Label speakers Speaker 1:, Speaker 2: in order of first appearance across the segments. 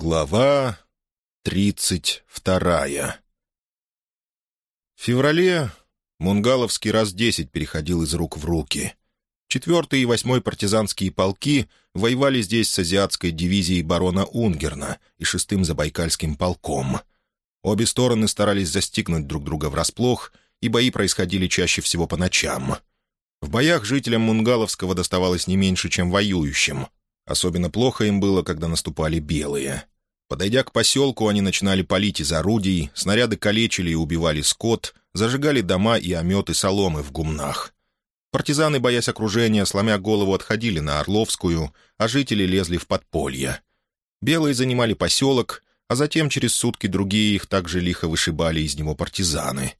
Speaker 1: Глава тридцать вторая В феврале Мунгаловский раз десять переходил из рук в руки. Четвертый и восьмой партизанские полки воевали здесь с азиатской дивизией барона Унгерна и шестым забайкальским полком. Обе стороны старались застигнуть друг друга врасплох, и бои происходили чаще всего по ночам. В боях жителям Мунгаловского доставалось не меньше, чем воюющим — Особенно плохо им было, когда наступали белые. Подойдя к поселку, они начинали палить из орудий, снаряды калечили и убивали скот, зажигали дома и ометы соломы в гумнах. Партизаны, боясь окружения, сломя голову, отходили на Орловскую, а жители лезли в подполье. Белые занимали поселок, а затем через сутки другие их также лихо вышибали из него партизаны.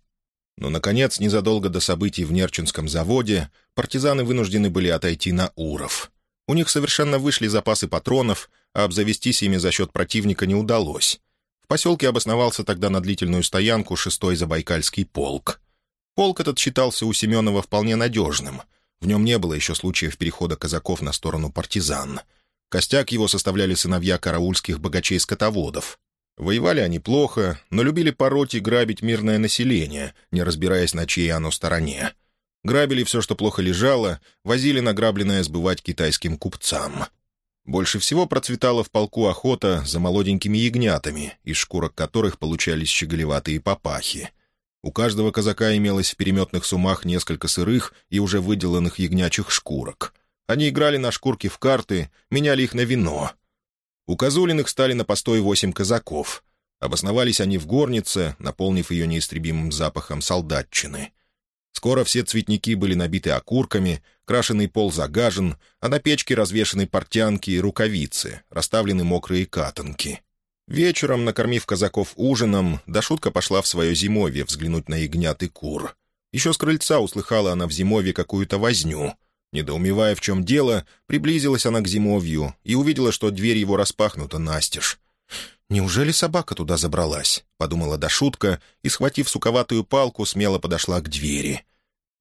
Speaker 1: Но, наконец, незадолго до событий в Нерчинском заводе, партизаны вынуждены были отойти на Уров — у них совершенно вышли запасы патронов, а обзавестись ими за счет противника не удалось. В поселке обосновался тогда на длительную стоянку шестой Забайкальский полк. Полк этот считался у Семенова вполне надежным. В нем не было еще случаев перехода казаков на сторону партизан. Костяк его составляли сыновья караульских богачей-скотоводов. Воевали они плохо, но любили пороть и грабить мирное население, не разбираясь, на чьей оно стороне. Грабили все, что плохо лежало, возили награбленное сбывать китайским купцам. Больше всего процветала в полку охота за молоденькими ягнятами, из шкурок которых получались щеголеватые папахи. У каждого казака имелось в переметных сумах несколько сырых и уже выделанных ягнячьих шкурок. Они играли на шкурки в карты, меняли их на вино. У Козулиных стали на постой восемь казаков. Обосновались они в горнице, наполнив ее неистребимым запахом солдатчины. Скоро все цветники были набиты окурками, крашеный пол загажен, а на печке развешаны портянки и рукавицы, расставлены мокрые катанки. Вечером, накормив казаков ужином, Дашутка пошла в свое зимовье взглянуть на ягнят и кур. Еще с крыльца услыхала она в зимовье какую-то возню. Недоумевая, в чем дело, приблизилась она к зимовью и увидела, что дверь его распахнута настежь. «Неужели собака туда забралась?» — подумала Дашутка и, схватив суковатую палку, смело подошла к двери.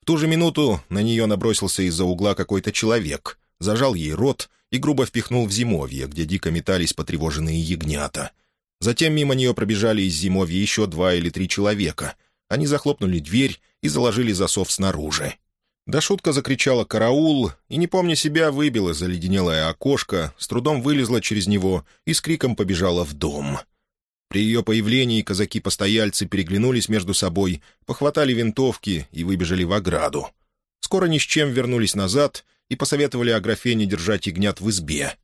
Speaker 1: В ту же минуту на нее набросился из-за угла какой-то человек, зажал ей рот и грубо впихнул в зимовье, где дико метались потревоженные ягнята. Затем мимо нее пробежали из зимовья еще два или три человека. Они захлопнули дверь и заложили засов снаружи. Да шутка закричала «караул» и, не помня себя, выбила заледенелое окошко, с трудом вылезла через него и с криком побежала в дом. При ее появлении казаки-постояльцы переглянулись между собой, похватали винтовки и выбежали в ограду. Скоро ни с чем вернулись назад и посоветовали Аграфене держать ягнят в избе.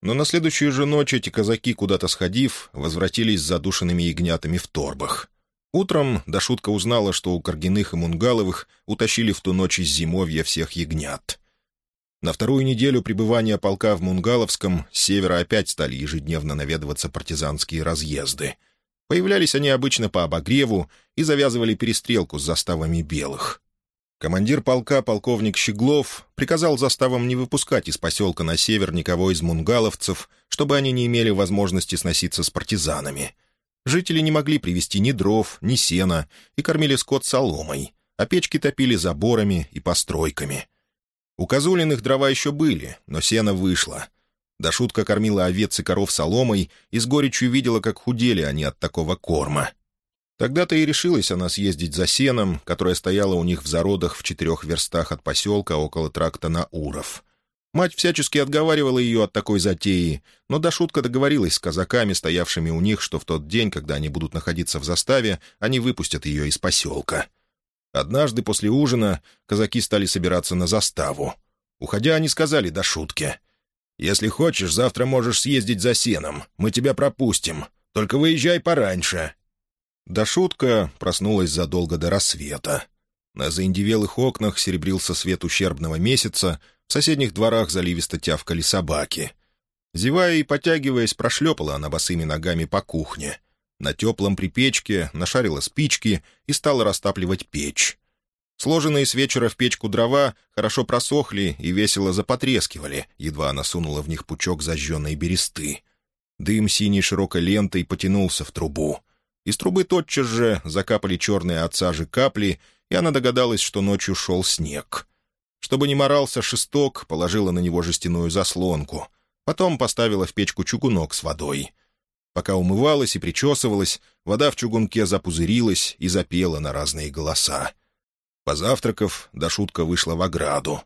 Speaker 1: Но на следующую же ночь эти казаки, куда-то сходив, возвратились с задушенными ягнятами в торбах. Утром Дашутка узнала, что у Каргиных и Мунгаловых утащили в ту ночь из зимовья всех ягнят. На вторую неделю пребывания полка в Мунгаловском с севера опять стали ежедневно наведываться партизанские разъезды. Появлялись они обычно по обогреву и завязывали перестрелку с заставами белых. Командир полка, полковник Щеглов, приказал заставам не выпускать из поселка на север никого из мунгаловцев, чтобы они не имели возможности сноситься с партизанами — Жители не могли привезти ни дров, ни сена и кормили скот соломой, а печки топили заборами и постройками. У Козулиных дрова еще были, но сено вышло. Дашутка кормила овец и коров соломой и с горечью видела, как худели они от такого корма. Тогда-то и решилась она съездить за сеном, которое стояло у них в зародах в четырех верстах от поселка около тракта на Уров. Мать всячески отговаривала ее от такой затеи, но до шутка договорилась с казаками, стоявшими у них, что в тот день, когда они будут находиться в заставе, они выпустят ее из поселка. Однажды после ужина казаки стали собираться на заставу. Уходя, они сказали до шутки. «Если хочешь, завтра можешь съездить за сеном. Мы тебя пропустим. Только выезжай пораньше». Да шутка проснулась задолго до рассвета. На заиндевелых окнах серебрился свет ущербного месяца, в соседних дворах заливисто тявкали собаки. Зевая и потягиваясь, прошлепала она босыми ногами по кухне. На теплом припечке нашарила спички и стала растапливать печь. Сложенные с вечера в печку дрова хорошо просохли и весело запотрескивали, едва она сунула в них пучок зажженной бересты. Дым синей широкой лентой потянулся в трубу. Из трубы тотчас же закапали черные от сажи капли, и она догадалась, что ночью шел снег. Чтобы не морался шесток, положила на него жестяную заслонку. Потом поставила в печку чугунок с водой. Пока умывалась и причесывалась, вода в чугунке запузырилась и запела на разные голоса. Позавтракав, Дашутка вышла в ограду.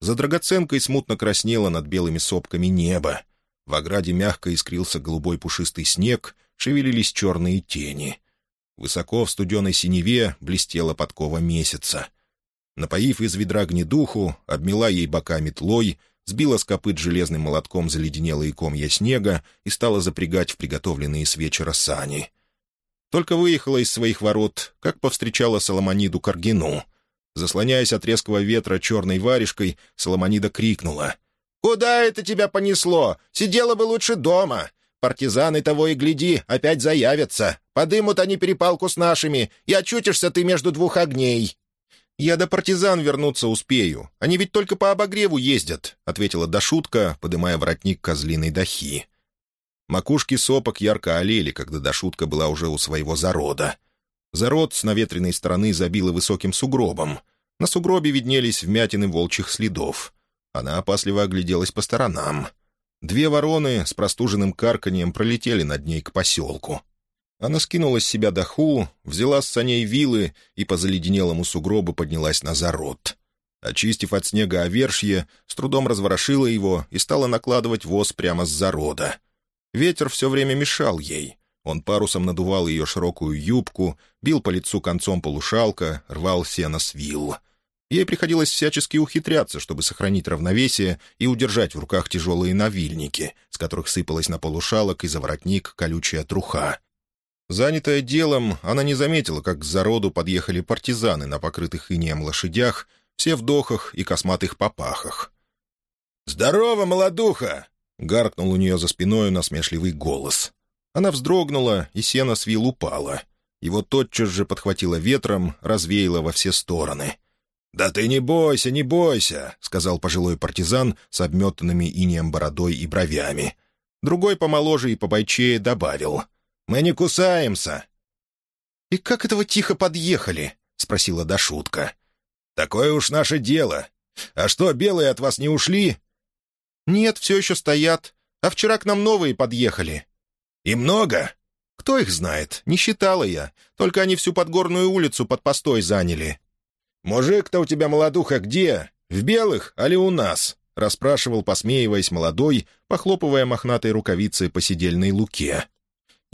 Speaker 1: За драгоценкой смутно краснело над белыми сопками небо. В ограде мягко искрился голубой пушистый снег, шевелились черные тени. Высоко в студеной синеве блестела подкова месяца. Напоив из ведра гнедуху, обмела ей бока метлой, сбила с копыт железным молотком заледенелые комья снега и стала запрягать в приготовленные с вечера сани. Только выехала из своих ворот, как повстречала Соломониду Каргину. Заслоняясь от резкого ветра черной варежкой, Соломонида крикнула. «Куда это тебя понесло? Сидела бы лучше дома. Партизаны того и гляди, опять заявятся. Подымут они перепалку с нашими, и очутишься ты между двух огней». «Я до партизан вернуться успею. Они ведь только по обогреву ездят», — ответила Дашутка, подымая воротник козлиной дахи. Макушки сопок ярко олели, когда Дашутка была уже у своего зарода. Зарод с наветренной стороны забило высоким сугробом. На сугробе виднелись вмятины волчьих следов. Она опасливо огляделась по сторонам. Две вороны с простуженным карканьем пролетели над ней к поселку. Она скинула с себя доху, взяла с саней вилы и по заледенелому сугробу поднялась на зарод. Очистив от снега овершье, с трудом разворошила его и стала накладывать воз прямо с зарода. Ветер все время мешал ей. Он парусом надувал ее широкую юбку, бил по лицу концом полушалка, рвал сено с вилл. Ей приходилось всячески ухитряться, чтобы сохранить равновесие и удержать в руках тяжелые навильники, с которых сыпалась на полушалок и за воротник колючая труха. Занятая делом, она не заметила, как к зароду подъехали партизаны на покрытых инеем лошадях, все в дохах и косматых попахах. «Здорово, молодуха!» — гаркнул у нее за спиной насмешливый голос. Она вздрогнула, и сено с вил упала. Его тотчас же подхватило ветром, развеяло во все стороны. «Да ты не бойся, не бойся!» — сказал пожилой партизан с обметанными инеем бородой и бровями. Другой помоложе и побойчее добавил — мы не кусаемся». «И как этого тихо подъехали?» — спросила Дашутка. «Такое уж наше дело. А что, белые от вас не ушли?» «Нет, все еще стоят. А вчера к нам новые подъехали». «И много?» «Кто их знает? Не считала я. Только они всю подгорную улицу под постой заняли». «Мужик-то у тебя, молодуха, где? В белых, али у нас?» — расспрашивал, посмеиваясь молодой, похлопывая мохнатой рукавицей по сидельной луке.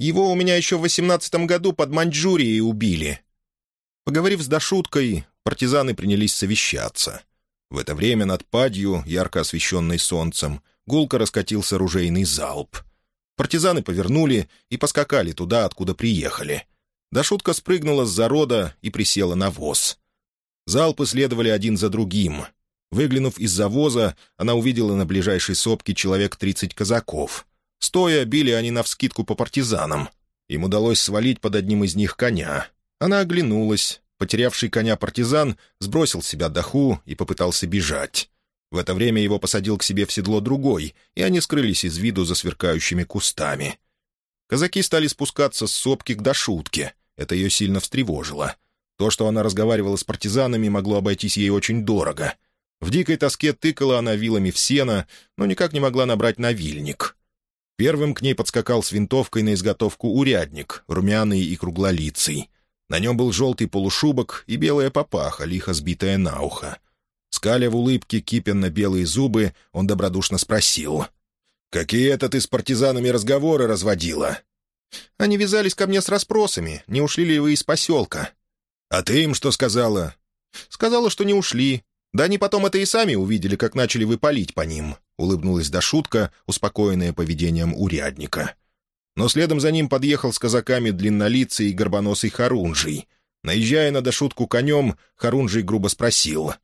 Speaker 1: Его у меня еще в восемнадцатом году под Маньчжурией убили». Поговорив с Дашуткой, партизаны принялись совещаться. В это время над падью, ярко освещенной солнцем, гулко раскатился ружейный залп. Партизаны повернули и поскакали туда, откуда приехали. Дашутка спрыгнула с зарода и присела на воз. Залпы следовали один за другим. Выглянув из-за воза, она увидела на ближайшей сопке человек тридцать казаков. Стоя, били они навскидку по партизанам. Им удалось свалить под одним из них коня. Она оглянулась. Потерявший коня партизан сбросил себя доху и попытался бежать. В это время его посадил к себе в седло другой, и они скрылись из виду за сверкающими кустами. Казаки стали спускаться с сопки к дошутке. Это ее сильно встревожило. То, что она разговаривала с партизанами, могло обойтись ей очень дорого. В дикой тоске тыкала она вилами в сено, но никак не могла набрать навильник. Первым к ней подскакал с винтовкой на изготовку урядник, румяный и круглолицый. На нем был желтый полушубок и белая папаха, лихо сбитая на ухо. Скаля в улыбке кипенно-белые зубы, он добродушно спросил. «Какие это ты с партизанами разговоры разводила?» «Они вязались ко мне с расспросами, не ушли ли вы из поселка». «А ты им что сказала?» «Сказала, что не ушли. Да они потом это и сами увидели, как начали выпалить по ним. — улыбнулась Дашутка, успокоенная поведением урядника. Но следом за ним подъехал с казаками длиннолицый и горбоносый Харунжий. Наезжая на Дашутку конем, Харунжий грубо спросил.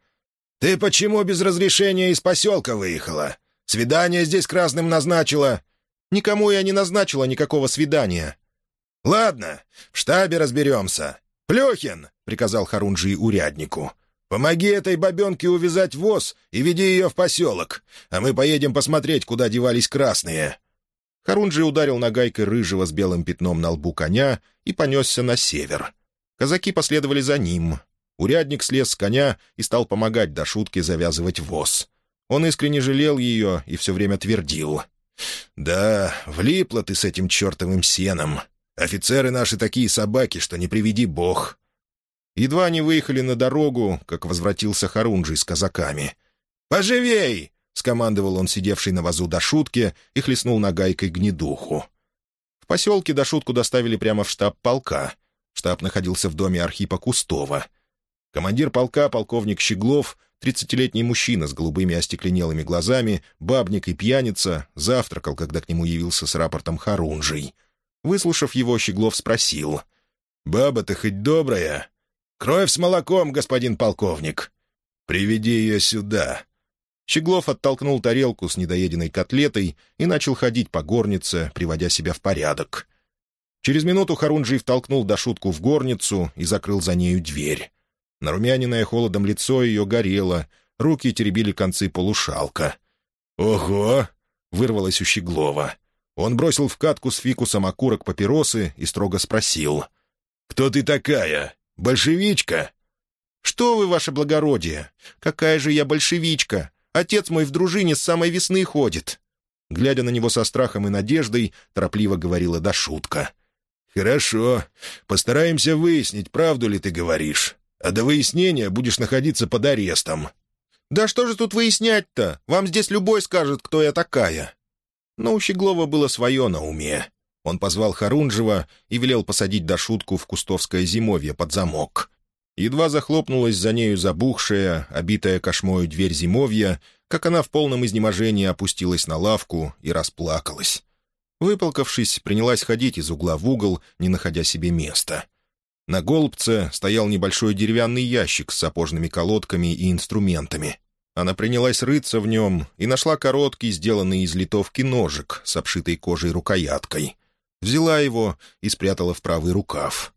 Speaker 1: «Ты почему без разрешения из поселка выехала? Свидание здесь красным назначила?» «Никому я не назначила никакого свидания». «Ладно, в штабе разберемся. Плюхин!» — приказал Харунжий уряднику. Помоги этой бабенке увязать воз и веди ее в поселок, а мы поедем посмотреть, куда девались красные». Харунджи ударил нагайкой рыжего с белым пятном на лбу коня и понесся на север. Казаки последовали за ним. Урядник слез с коня и стал помогать до шутки завязывать воз. Он искренне жалел ее и все время твердил. «Да, влипла ты с этим чертовым сеном. Офицеры наши такие собаки, что не приведи бог». Едва они выехали на дорогу, как возвратился Харунжий с казаками. «Поживей!» — скомандовал он сидевший на вазу до шутки и хлестнул нагайкой гнедуху. В поселке до шутку доставили прямо в штаб полка. Штаб находился в доме Архипа Кустова. Командир полка, полковник Щеглов, тридцатилетний мужчина с голубыми остекленелыми глазами, бабник и пьяница, завтракал, когда к нему явился с рапортом Харунжий. Выслушав его, Щеглов спросил. «Баба-то хоть добрая?» «Кровь с молоком, господин полковник!» «Приведи ее сюда!» Щеглов оттолкнул тарелку с недоеденной котлетой и начал ходить по горнице, приводя себя в порядок. Через минуту Харунжий втолкнул до шутку в горницу и закрыл за нею дверь. Нарумяненное холодом лицо ее горело, руки теребили концы полушалка. «Ого!» — вырвалось у Щеглова. Он бросил в катку с фикусом окурок папиросы и строго спросил. «Кто ты такая? Большевичка?» «Что вы, ваше благородие? Какая же я большевичка? Отец мой в дружине с самой весны ходит». Глядя на него со страхом и надеждой, торопливо говорила Дашутка. «Хорошо. Постараемся выяснить, правду ли ты говоришь. А до выяснения будешь находиться под арестом». «Да что же тут выяснять-то? Вам здесь любой скажет, кто я такая». Но у Щеглова было свое на уме. Он позвал Харунжева и велел посадить Дашутку в кустовское зимовье под замок. Едва захлопнулась за нею забухшая, обитая кошмою дверь зимовья, как она в полном изнеможении опустилась на лавку и расплакалась. Выполкавшись, принялась ходить из угла в угол, не находя себе места. На голубце стоял небольшой деревянный ящик с сапожными колодками и инструментами. Она принялась рыться в нем и нашла короткий, сделанный из литовки ножик с обшитой кожей рукояткой — взяла его и спрятала в правый рукав.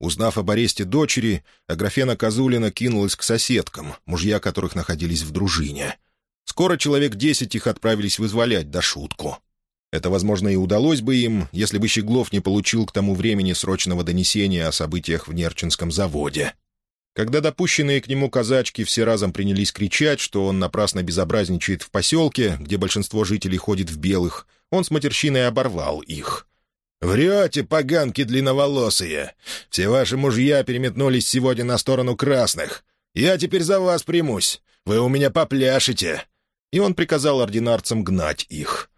Speaker 1: Узнав об аресте дочери, Аграфена Козулина кинулась к соседкам, мужья которых находились в дружине. Скоро человек десять их отправились вызволять до шутку. Это, возможно, и удалось бы им, если бы Щеглов не получил к тому времени срочного донесения о событиях в Нерчинском заводе. Когда допущенные к нему казачки все разом принялись кричать, что он напрасно безобразничает в поселке, где большинство жителей ходит в белых, он с матерщиной оборвал их — «Врете, поганки длинноволосые! Все ваши мужья переметнулись сегодня на сторону красных. Я теперь за вас примусь. Вы у меня попляшете!» И он приказал ординарцам гнать их.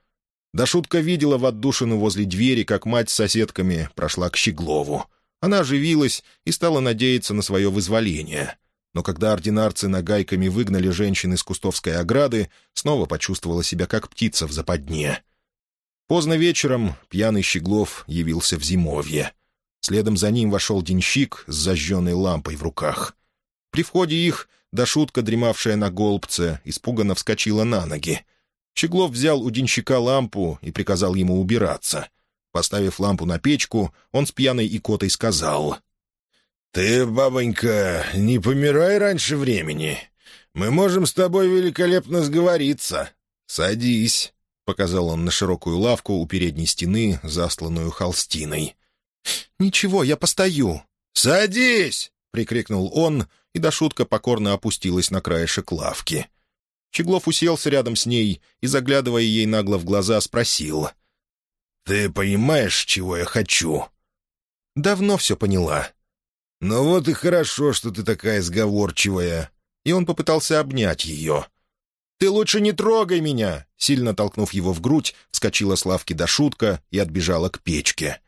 Speaker 1: Дашутка видела в отдушину возле двери, как мать с соседками прошла к Щеглову. Она оживилась и стала надеяться на свое вызволение. Но когда ординарцы нагайками выгнали женщин из кустовской ограды, снова почувствовала себя как птица в западне — Поздно вечером пьяный Щеглов явился в зимовье. Следом за ним вошел денщик с зажженной лампой в руках. При входе их, да шутка, дремавшая на голбце, испуганно вскочила на ноги. Щеглов взял у денщика лампу и приказал ему убираться. Поставив лампу на печку, он с пьяной икотой сказал. «Ты, бабонька, не помирай раньше времени. Мы можем с тобой великолепно сговориться. Садись». — показал он на широкую лавку у передней стены, застланную холстиной. «Ничего, я постою». «Садись!» — прикрикнул он, и до шутка покорно опустилась на краешек лавки. Чеглов уселся рядом с ней и, заглядывая ей нагло в глаза, спросил. «Ты понимаешь, чего я хочу?» «Давно все поняла». «Ну вот и хорошо, что ты такая сговорчивая». И он попытался обнять ее. «Ты лучше не трогай меня!» Сильно толкнув его в грудь, вскочила с лавки до шутка и отбежала к печке.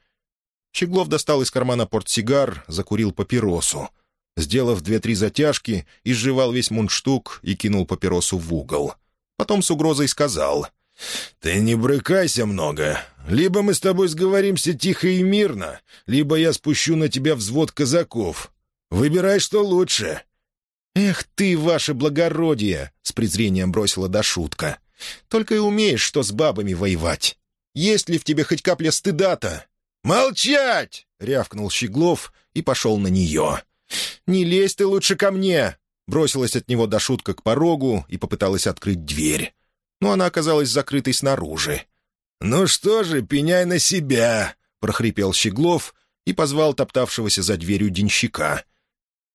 Speaker 1: Щеглов достал из кармана портсигар, закурил папиросу. Сделав две-три затяжки, изживал весь мундштук и кинул папиросу в угол. Потом с угрозой сказал. «Ты не брыкайся много. Либо мы с тобой сговоримся тихо и мирно, либо я спущу на тебя взвод казаков. Выбирай, что лучше. «Эх ты, ваше благородие!» — с презрением бросила до шутка. «Только и умеешь, что с бабами воевать. Есть ли в тебе хоть капля стыда-то?» «Молчать!» — рявкнул Щеглов и пошел на нее. «Не лезь ты лучше ко мне!» Бросилась от него до шутка к порогу и попыталась открыть дверь. Но она оказалась закрытой снаружи. «Ну что же, пеняй на себя!» — прохрипел Щеглов и позвал топтавшегося за дверью денщика —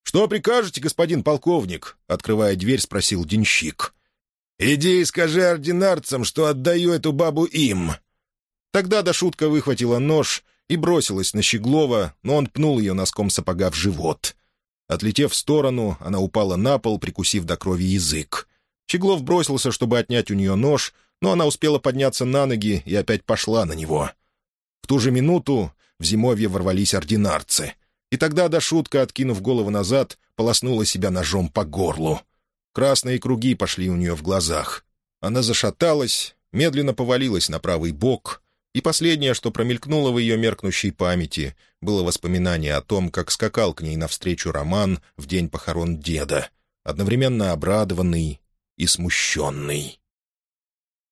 Speaker 1: «Что прикажете, господин полковник?» — открывая дверь, спросил денщик.
Speaker 2: Иди и скажи ординарцам, что отдаю эту бабу им».
Speaker 1: Тогда Дашутка выхватила нож и бросилась на Щеглова, но он пнул ее носком сапога в живот. Отлетев в сторону, она упала на пол, прикусив до крови язык. Щеглов бросился, чтобы отнять у нее нож, но она успела подняться на ноги и опять пошла на него. В ту же минуту в зимовье ворвались ординарцы. И тогда Дашутка, откинув голову назад, полоснула себя ножом по горлу. Красные круги пошли у нее в глазах. Она зашаталась, медленно повалилась на правый бок, и последнее, что промелькнуло в ее меркнущей памяти, было воспоминание о том, как скакал к ней навстречу Роман в день похорон деда, одновременно обрадованный и смущенный.